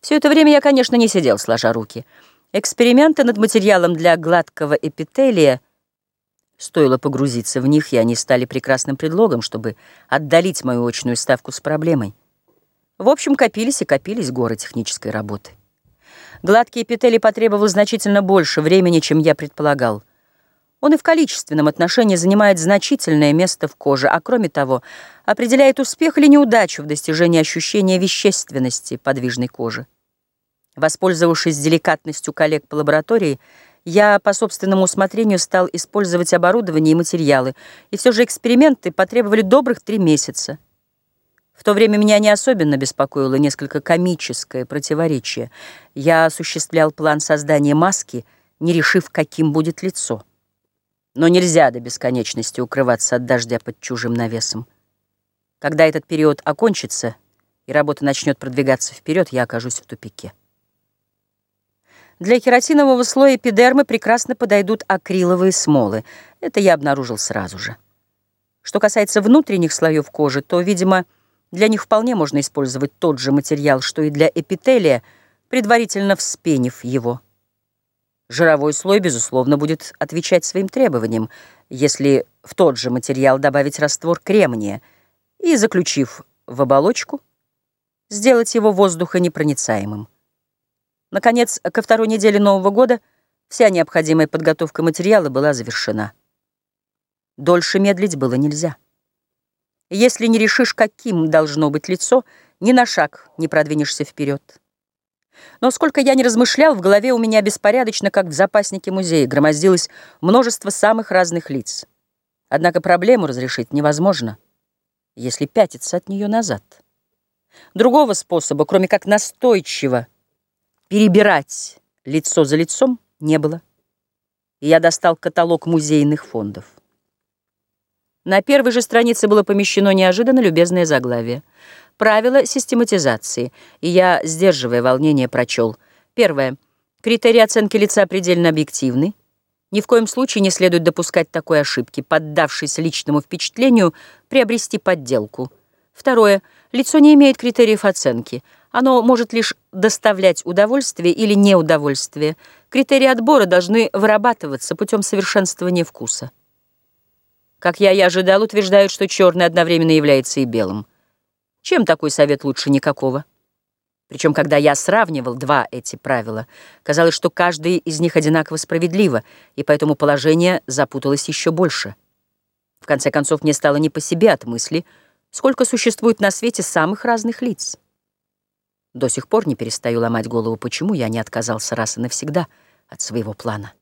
Все это время я, конечно, не сидел сложа руки. Эксперименты над материалом для гладкого эпителия, стоило погрузиться в них, и они стали прекрасным предлогом, чтобы отдалить мою очную ставку с проблемой. В общем, копились и копились горы технической работы. Гладкий эпителий потребовал значительно больше времени, чем я предполагал. Он и в количественном отношении занимает значительное место в коже, а кроме того, определяет успех или неудачу в достижении ощущения вещественности подвижной кожи. Воспользовавшись деликатностью коллег по лаборатории, я по собственному усмотрению стал использовать оборудование и материалы, и все же эксперименты потребовали добрых три месяца. В то время меня не особенно беспокоило несколько комическое противоречие. Я осуществлял план создания маски, не решив, каким будет лицо. Но нельзя до бесконечности укрываться от дождя под чужим навесом. Когда этот период окончится и работа начнет продвигаться вперед, я окажусь в тупике. Для кератинового слоя эпидермы прекрасно подойдут акриловые смолы. Это я обнаружил сразу же. Что касается внутренних слоев кожи, то, видимо, для них вполне можно использовать тот же материал, что и для эпителия, предварительно вспенив его. Жировой слой, безусловно, будет отвечать своим требованиям, если в тот же материал добавить раствор кремния и, заключив в оболочку, сделать его воздухонепроницаемым. Наконец, ко второй неделе Нового года вся необходимая подготовка материала была завершена. Дольше медлить было нельзя. Если не решишь, каким должно быть лицо, ни на шаг не продвинешься вперед. Но сколько я не размышлял, в голове у меня беспорядочно, как в запаснике музея, громоздилось множество самых разных лиц. Однако проблему разрешить невозможно, если пятиться от нее назад. Другого способа, кроме как настойчиво перебирать лицо за лицом, не было. И я достал каталог музейных фондов. На первой же странице было помещено неожиданно любезное заглавие — Правила систематизации. И я, сдерживая волнение, прочел. Первое. Критерии оценки лица предельно объективны. Ни в коем случае не следует допускать такой ошибки, поддавшись личному впечатлению, приобрести подделку. Второе. Лицо не имеет критериев оценки. Оно может лишь доставлять удовольствие или неудовольствие. Критерии отбора должны вырабатываться путем совершенствования вкуса. Как я и ожидал, утверждают, что черный одновременно является и белым. Чем такой совет лучше никакого? Причем, когда я сравнивал два эти правила, казалось, что каждое из них одинаково справедливо, и поэтому положение запуталось еще больше. В конце концов, мне стало не по себе от мысли, сколько существует на свете самых разных лиц. До сих пор не перестаю ломать голову, почему я не отказался раз и навсегда от своего плана.